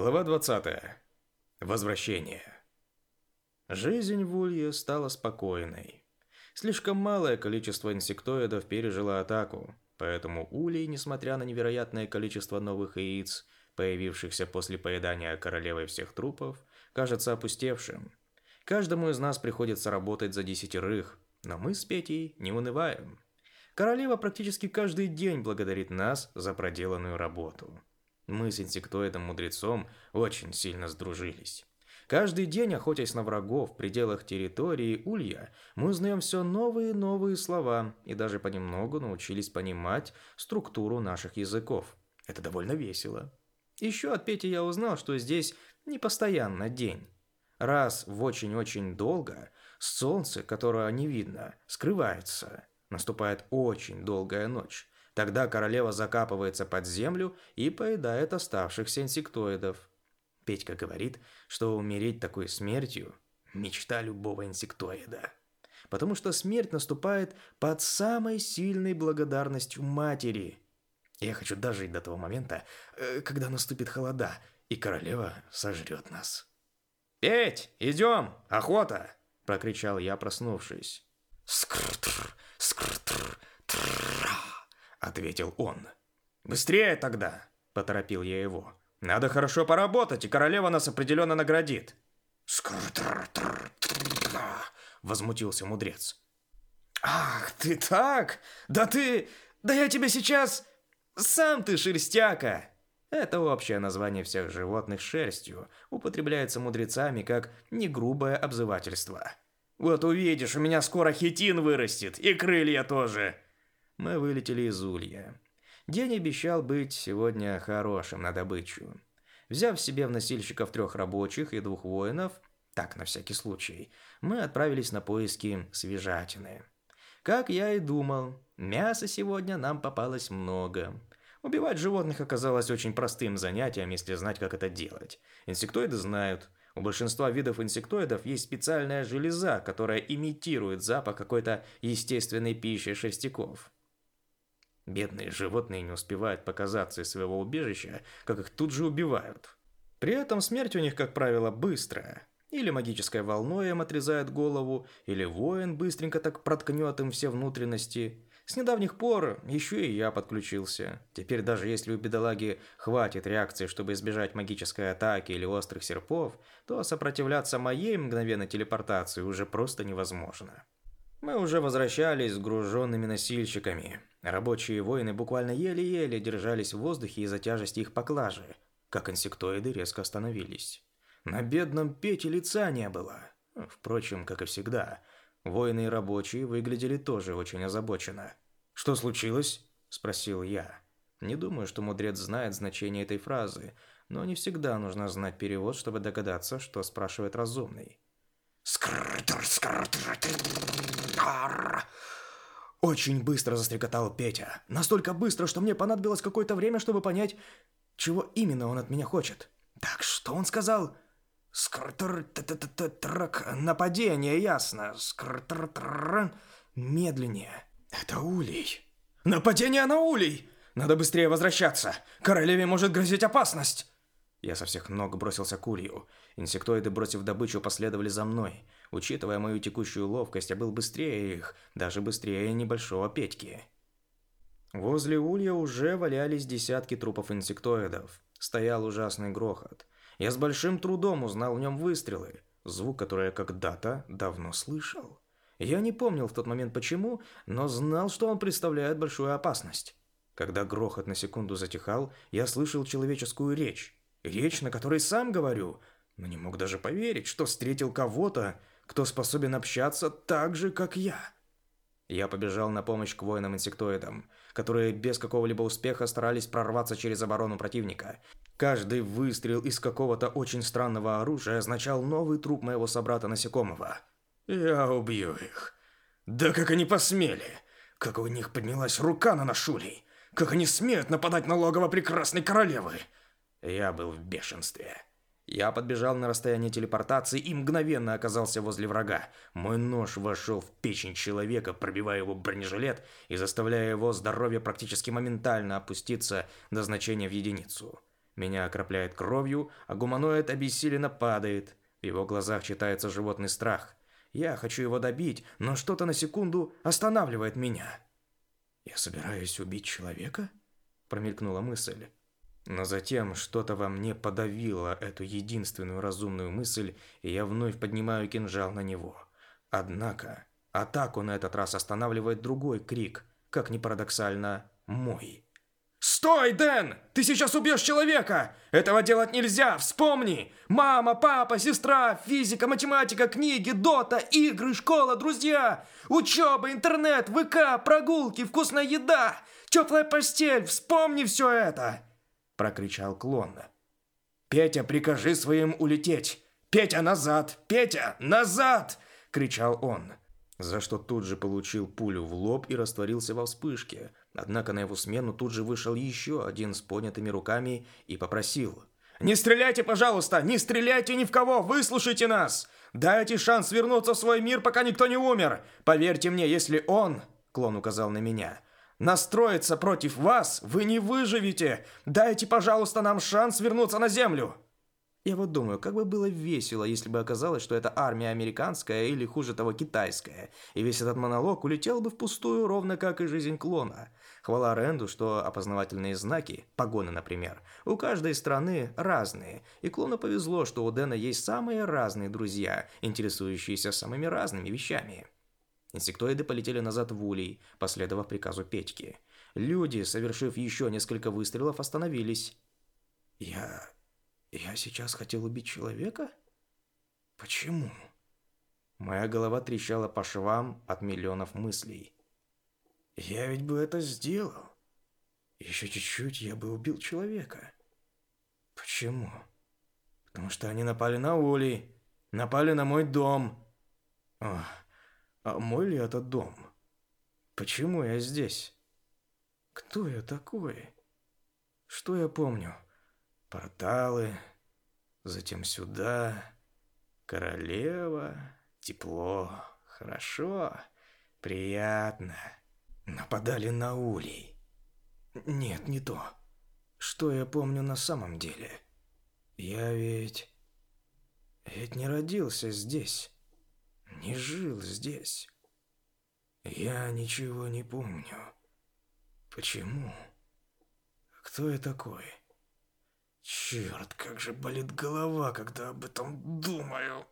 Глава 20. Возвращение. Жизнь в Улье стала спокойной. Слишком малое количество инсектоидов пережило атаку, поэтому улей, несмотря на невероятное количество новых яиц, появившихся после поедания королевой всех трупов, кажется опустевшим. Каждому из нас приходится работать за десятерых, но мы с Петей не унываем. Королева практически каждый день благодарит нас за проделанную работу. Мы с инсектоидом-мудрецом очень сильно сдружились. Каждый день, охотясь на врагов в пределах территории Улья, мы узнаем все новые и новые слова и даже понемногу научились понимать структуру наших языков. Это довольно весело. Еще от Пети я узнал, что здесь не постоянно день. Раз в очень-очень долго солнце, которое не видно, скрывается. Наступает очень долгая ночь. Тогда королева закапывается под землю и поедает оставшихся инсектоидов. Петька говорит, что умереть такой смертью – мечта любого инсектоида. Потому что смерть наступает под самой сильной благодарностью матери. Я хочу дожить до того момента, э, когда наступит холода, и королева сожрет нас. «Петь, идем! Охота!» – прокричал я, проснувшись. «Скртр! Скртр!» ответил он. «Быстрее тогда!» – поторопил я его. «Надо хорошо поработать, и королева нас определенно наградит!» возмутился мудрец. «Ах, ты так? Да ты... Да я тебя сейчас... Сам ты шерстяка!» Это общее название всех животных шерстью, употребляется мудрецами как негрубое обзывательство. «Вот увидишь, у меня скоро хитин вырастет, и крылья тоже!» мы вылетели из улья. День обещал быть сегодня хорошим, на добычу. Взяв себе в носильщиков трех рабочих и двух воинов, так на всякий случай, мы отправились на поиски свежатины. Как я и думал, мяса сегодня нам попалось много. Убивать животных оказалось очень простым занятием, если знать, как это делать. Инсектоиды знают. У большинства видов инсектоидов есть специальная железа, которая имитирует запах какой-то естественной пищи шерстяков. Бедные животные не успевают показаться из своего убежища, как их тут же убивают. При этом смерть у них, как правило, быстрая. Или магической волной им отрезает голову, или воин быстренько так проткнет им все внутренности. С недавних пор еще и я подключился. Теперь даже если у бедолаги хватит реакции, чтобы избежать магической атаки или острых серпов, то сопротивляться моей мгновенной телепортации уже просто невозможно. Мы уже возвращались с груженными носильщиками. Рабочие воины буквально еле-еле держались в воздухе из-за тяжести их поклажи, как инсектоиды резко остановились. На бедном Пете лица не было. Впрочем, как и всегда, воины и рабочие выглядели тоже очень озабоченно. «Что случилось?» – спросил я. Не думаю, что мудрец знает значение этой фразы, но не всегда нужно знать перевод, чтобы догадаться, что спрашивает разумный. «Скрррр, очень быстро застрекотал Петя. Настолько быстро, что мне понадобилось какое-то время, чтобы понять, чего именно он от меня хочет. Так, что он сказал? Скртр-трак, нападение, ясно. Скртр-тран, медленнее. Это улей. Нападение на улей! Надо быстрее возвращаться. Королеве может грозить опасность. Я со всех ног бросился к улью. Инсектоиды, бросив добычу, последовали за мной. Учитывая мою текущую ловкость, я был быстрее их, даже быстрее небольшого Петьки. Возле улья уже валялись десятки трупов инсектоидов. Стоял ужасный грохот. Я с большим трудом узнал в нем выстрелы, звук, который я когда-то давно слышал. Я не помнил в тот момент почему, но знал, что он представляет большую опасность. Когда грохот на секунду затихал, я слышал человеческую речь. Речь, на которой сам говорю, но не мог даже поверить, что встретил кого-то, кто способен общаться так же, как я. Я побежал на помощь к воинам-инсектоидам, которые без какого-либо успеха старались прорваться через оборону противника. Каждый выстрел из какого-то очень странного оружия означал новый труп моего собрата-насекомого. Я убью их. Да как они посмели! Как у них поднялась рука на нашулей! Как они смеют нападать на логово прекрасной королевы! Я был в бешенстве. Я подбежал на расстояние телепортации и мгновенно оказался возле врага. Мой нож вошел в печень человека, пробивая его бронежилет и заставляя его здоровье практически моментально опуститься до значения в единицу. Меня окропляет кровью, а гуманоид обессиленно падает. В его глазах читается животный страх. Я хочу его добить, но что-то на секунду останавливает меня. «Я собираюсь убить человека?» – промелькнула мысль. Но затем что-то во мне подавило эту единственную разумную мысль, и я вновь поднимаю кинжал на него. Однако, атаку на этот раз останавливает другой крик, как ни парадоксально, мой. «Стой, Дэн! Ты сейчас убьешь человека! Этого делать нельзя! Вспомни! Мама, папа, сестра, физика, математика, книги, дота, игры, школа, друзья! Учеба, интернет, ВК, прогулки, вкусная еда, теплая постель! Вспомни все это!» прокричал клонно. «Петя, прикажи своим улететь! Петя, назад! Петя, назад!» – кричал он. За что тут же получил пулю в лоб и растворился во вспышке. Однако на его смену тут же вышел еще один с поднятыми руками и попросил. «Не стреляйте, пожалуйста! Не стреляйте ни в кого! Выслушайте нас! Дайте шанс вернуться в свой мир, пока никто не умер! Поверьте мне, если он...» – клон указал на меня – Настроиться против вас, вы не выживете. Дайте, пожалуйста, нам шанс вернуться на землю. Я вот думаю, как бы было весело, если бы оказалось, что это армия американская или, хуже того, китайская. И весь этот монолог улетел бы впустую, ровно как и жизнь клона. Хвала Ренду, что опознавательные знаки, погоны, например, у каждой страны разные. И клону повезло, что у Дэна есть самые разные друзья, интересующиеся самыми разными вещами. Инсектоиды полетели назад в улей, последовав приказу Петьки. Люди, совершив еще несколько выстрелов, остановились. «Я... я сейчас хотел убить человека? Почему?» Моя голова трещала по швам от миллионов мыслей. «Я ведь бы это сделал. Еще чуть-чуть я бы убил человека. Почему?» «Потому что они напали на Ули, напали на мой дом. Ох, а мой ли это дом? Почему я здесь? Кто я такой? Что я помню? Порталы, затем сюда, королева, тепло, хорошо, приятно. Нападали на улей. Нет, не то. Что я помню на самом деле? Я ведь... Ведь не родился здесь не жил здесь. Я ничего не помню. Почему? Кто я такой? Черт, как же болит голова, когда об этом думаю.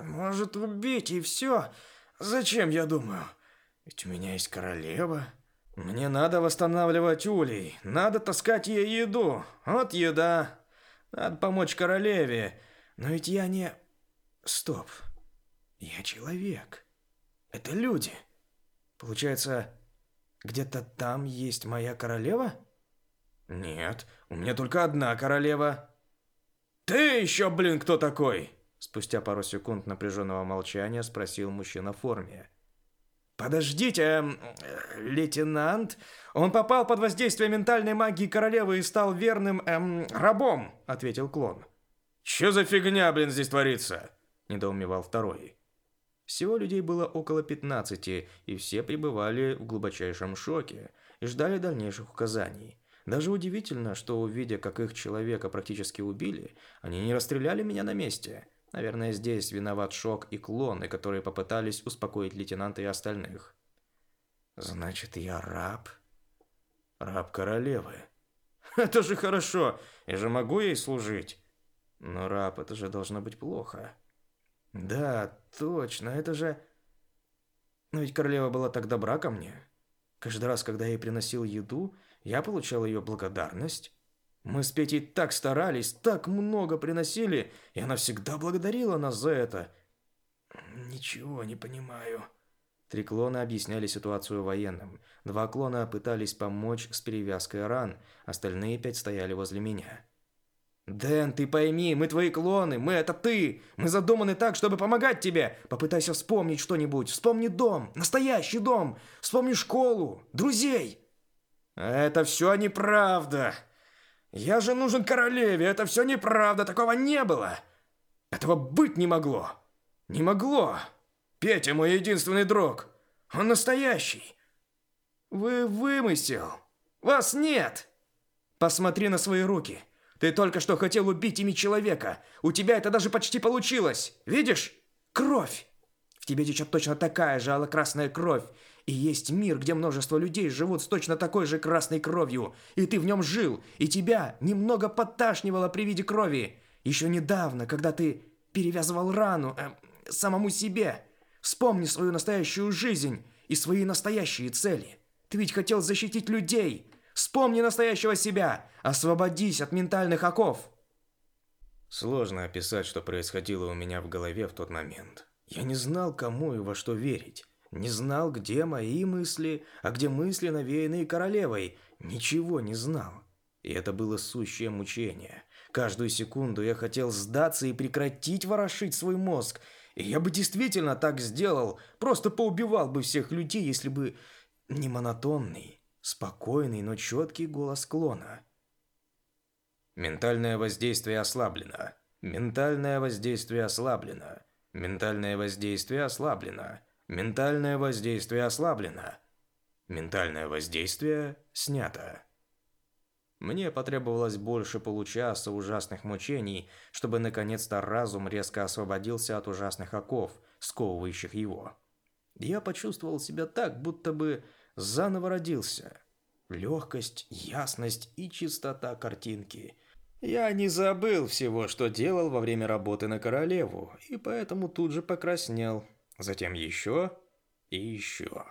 Может, убить и все? Зачем я думаю? Ведь у меня есть королева. Мне надо восстанавливать улей. Надо таскать ей еду. Вот еда. Надо помочь королеве. Но ведь я не... Стоп. Стоп. Я человек. Это люди. Получается, где-то там есть моя королева? Нет, у меня только одна королева. Ты еще, блин, кто такой? Спустя пару секунд напряженного молчания спросил мужчина в форме. Подождите, лейтенант, он попал под воздействие ментальной магии королевы и стал верным эм, рабом, ответил клон. Что за фигня, блин, здесь творится? недоумевал второй. Всего людей было около 15, и все пребывали в глубочайшем шоке и ждали дальнейших указаний. Даже удивительно, что, увидя, как их человека практически убили, они не расстреляли меня на месте. Наверное, здесь виноват шок и клоны, которые попытались успокоить лейтенанта и остальных. «Значит, я раб?» «Раб королевы». «Это же хорошо! Я же могу ей служить!» «Но раб, это же должно быть плохо!» Да, точно, это же... Но ведь королева была так добра ко мне. Каждый раз, когда я ей приносил еду, я получал ее благодарность. Мы с Петей так старались, так много приносили, и она всегда благодарила нас за это. Ничего не понимаю. Три клона объясняли ситуацию военным. Два клона пытались помочь с перевязкой ран, остальные пять стояли возле меня. «Дэн, ты пойми, мы твои клоны, мы — это ты! Мы задуманы так, чтобы помогать тебе! Попытайся вспомнить что-нибудь! Вспомни дом! Настоящий дом! Вспомни школу! Друзей!» «Это все неправда! Я же нужен королеве! Это все неправда! Такого не было! Этого быть не могло! Не могло! Петя мой единственный друг! Он настоящий! Вы вымысел! Вас нет! Посмотри на свои руки!» Ты только что хотел убить ими человека. У тебя это даже почти получилось. Видишь? Кровь. В тебе течет точно такая же алокрасная кровь. И есть мир, где множество людей живут с точно такой же красной кровью. И ты в нем жил. И тебя немного подташнивало при виде крови. Еще недавно, когда ты перевязывал рану э, самому себе. Вспомни свою настоящую жизнь и свои настоящие цели. Ты ведь хотел защитить людей. Вспомни настоящего себя! Освободись от ментальных оков!» Сложно описать, что происходило у меня в голове в тот момент. Я не знал, кому и во что верить. Не знал, где мои мысли, а где мысли, навеянные королевой. Ничего не знал. И это было сущее мучение. Каждую секунду я хотел сдаться и прекратить ворошить свой мозг. И я бы действительно так сделал, просто поубивал бы всех людей, если бы не монотонный, спокойный, но четкий голос клона. Ментальное воздействие ослаблено. Ментальное воздействие ослаблено. Ментальное воздействие ослаблено. Ментальное воздействие ослаблено. Ментальное воздействие снято. Мне потребовалось больше получаса ужасных мучений, чтобы наконец-то разум резко освободился от ужасных оков, сковывающих его. Я почувствовал себя так, будто бы заново родился. Легкость, ясность и чистота картинки. Я не забыл всего, что делал во время работы на королеву, и поэтому тут же покраснел. Затем еще и еще.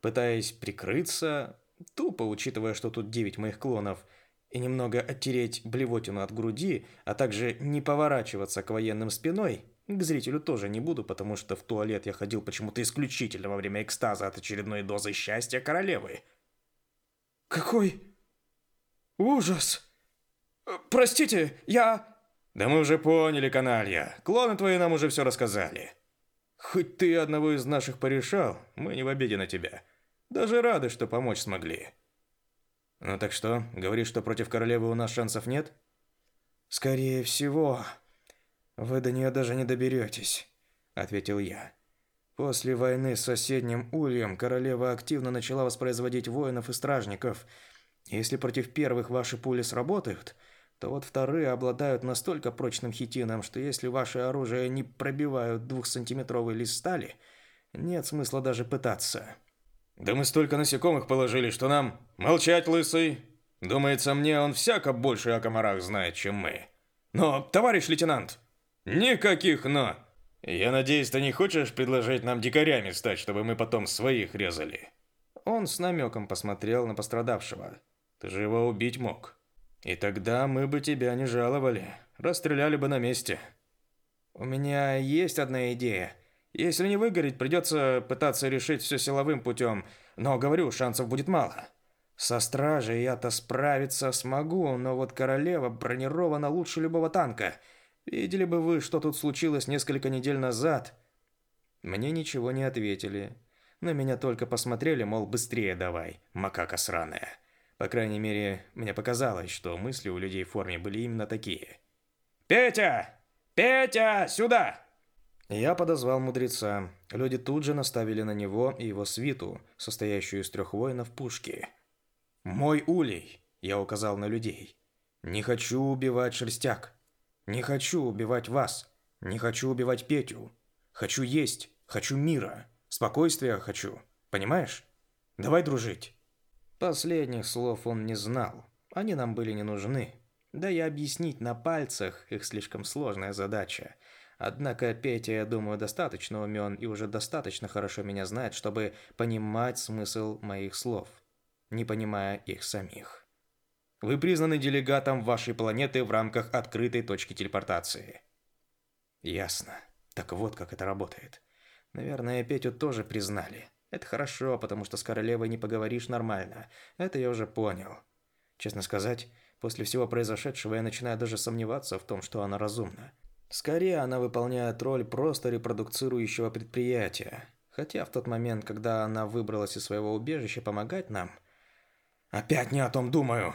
Пытаясь прикрыться, тупо учитывая, что тут девять моих клонов, и немного оттереть блевотину от груди, а также не поворачиваться к военным спиной – к зрителю тоже не буду, потому что в туалет я ходил почему-то исключительно во время экстаза от очередной дозы счастья королевы. Какой ужас! Э, простите, я... Да мы уже поняли, каналья. Клоны твои нам уже все рассказали. Хоть ты одного из наших порешал, мы не в обиде на тебя. Даже рады, что помочь смогли. Ну так что, говоришь, что против королевы у нас шансов нет? Скорее всего. «Вы до нее даже не доберетесь», – ответил я. После войны с соседним ульем королева активно начала воспроизводить воинов и стражников. Если против первых ваши пули сработают, то вот вторые обладают настолько прочным хитином, что если ваше оружие не пробивают двухсантиметровый лист стали, нет смысла даже пытаться. Да мы столько насекомых положили, что нам молчать, лысый. Думается мне, он всяко больше о комарах знает, чем мы. Но, товарищ лейтенант, Никаких «но». Я надеюсь, ты не хочешь предложить нам дикарями стать, чтобы мы потом своих резали? Он с намеком посмотрел на пострадавшего. Ты же его убить мог. И тогда мы бы тебя не жаловали, расстреляли бы на месте. У меня есть одна идея. Если не выгореть, придется пытаться решить все силовым путем. Но, говорю, шансов будет мало. Со стражей я-то справиться смогу, но вот королева бронирована лучше любого танка – Видели бы вы, что тут случилось несколько недель назад?» Мне ничего не ответили. На меня только посмотрели, мол, быстрее давай, макака сраная. По крайней мере, мне показалось, что мысли у людей в форме были именно такие. «Петя! Петя, сюда!» Я подозвал мудреца. Люди тут же наставили на него и его свиту, состоящую из трех воинов пушки. «Мой улей!» – я указал на людей. «Не хочу убивать шерстяк!» Не хочу убивать вас. Не хочу убивать Петю. Хочу есть. Хочу мира. Спокойствия хочу. Понимаешь? Давай дружить. Последних слов он не знал. Они нам были не нужны. Да и объяснить на пальцах их слишком сложная задача. Однако Петя, я думаю, достаточно умен и уже достаточно хорошо меня знает, чтобы понимать смысл моих слов, не понимая их самих. Вы признаны делегатом вашей планеты в рамках открытой точки телепортации. Ясно. Так вот, как это работает. Наверное, Петю тоже признали. Это хорошо, потому что с королевой не поговоришь нормально. Это я уже понял. Честно сказать, после всего произошедшего я начинаю даже сомневаться в том, что она разумна. Скорее, она выполняет роль просто репродуцирующего предприятия. Хотя в тот момент, когда она выбралась из своего убежища помогать нам... «Опять не о том думаю!»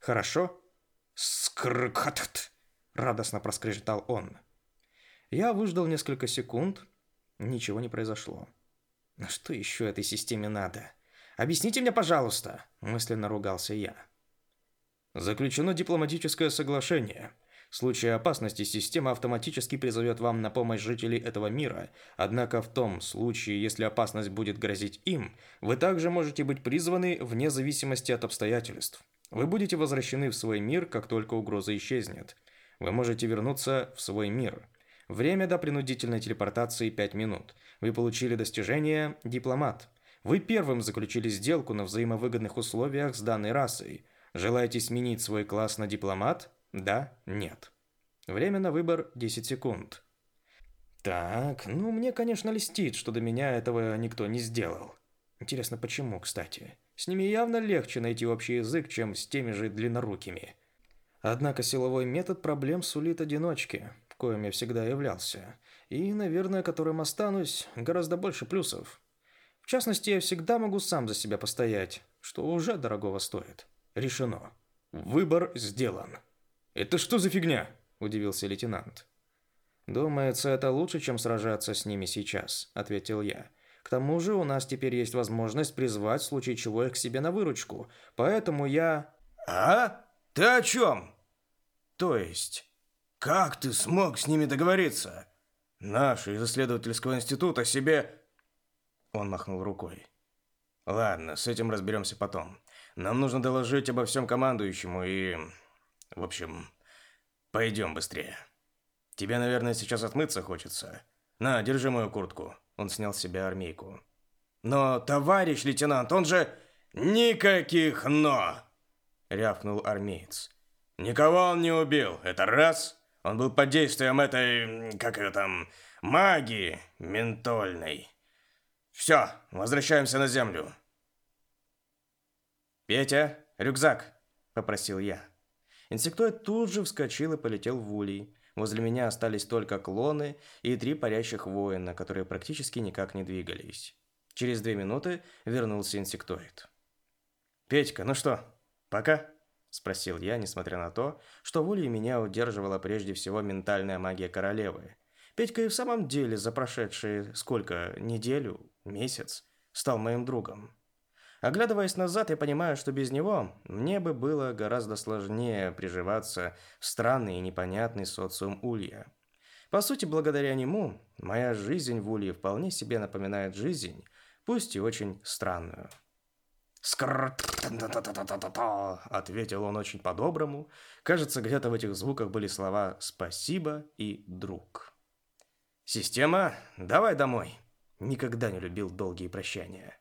Хорошо? Скркатт! Радостно проскрежетал он. Я выждал несколько секунд. Ничего не произошло. На что еще этой системе надо? Объясните мне, пожалуйста, мысленно ругался я. Заключено дипломатическое соглашение. В случае опасности система автоматически призовет вам на помощь жителей этого мира, однако в том случае, если опасность будет грозить им, вы также можете быть призваны вне зависимости от обстоятельств. Вы будете возвращены в свой мир, как только угроза исчезнет. Вы можете вернуться в свой мир. Время до принудительной телепортации 5 минут. Вы получили достижение «Дипломат». Вы первым заключили сделку на взаимовыгодных условиях с данной расой. Желаете сменить свой класс на «Дипломат»? Да? Нет. Время на выбор 10 секунд. Так, ну мне, конечно, льстит, что до меня этого никто не сделал. Интересно, почему, кстати? С ними явно легче найти общий язык, чем с теми же длиннорукими. Однако силовой метод проблем сулит одиночки, коим я всегда являлся, и, наверное, которым останусь, гораздо больше плюсов. В частности, я всегда могу сам за себя постоять, что уже дорогого стоит. Решено. Выбор сделан. «Это что за фигня?» – удивился лейтенант. «Думается, это лучше, чем сражаться с ними сейчас», – ответил я. – к тому же у нас теперь есть возможность призвать в случае чего их к себе на выручку. Поэтому я... А? Ты о чем? То есть, как ты смог с ними договориться? Наши из исследовательского института себе... Он махнул рукой. Ладно, с этим разберемся потом. Нам нужно доложить обо всем командующему и... В общем, пойдем быстрее. Тебе, наверное, сейчас отмыться хочется. На, держи мою куртку. Он снял с себя армейку. «Но, товарищ лейтенант, он же...» «Никаких «но», — рявкнул армеец. «Никого он не убил, это раз. Он был под действием этой... как ее там... магии ментольной. Все, возвращаемся на землю». «Петя, рюкзак!» — попросил я. Инсектоид тут же вскочил и полетел в улей. Возле меня остались только клоны и три парящих воина, которые практически никак не двигались. Через две минуты вернулся инсектоид. «Петька, ну что, пока?» – спросил я, несмотря на то, что волей меня удерживала прежде всего ментальная магия королевы. Петька и в самом деле за прошедшие сколько, неделю, месяц, стал моим другом. Оглядываясь назад, я понимаю, что без него мне бы было гораздо сложнее приживаться в странный и непонятный социум Улья. По сути, благодаря нему моя жизнь в Улье вполне себе напоминает жизнь, пусть и очень странную. «Скр... ответил он очень по-доброму. Кажется, где-то в этих звуках были слова «спасибо» и «друг». «Система, давай домой!» Никогда не любил долгие прощания.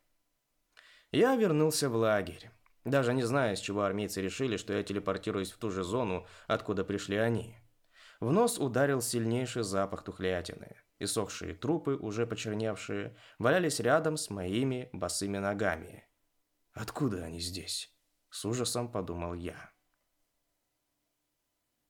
Я вернулся в лагерь. Даже не зная, с чего армейцы решили, что я телепортируюсь в ту же зону, откуда пришли они. В нос ударил сильнейший запах тухлятины. Иссохшие трупы, уже почерневшие, валялись рядом с моими босыми ногами. «Откуда они здесь?» – с ужасом подумал я.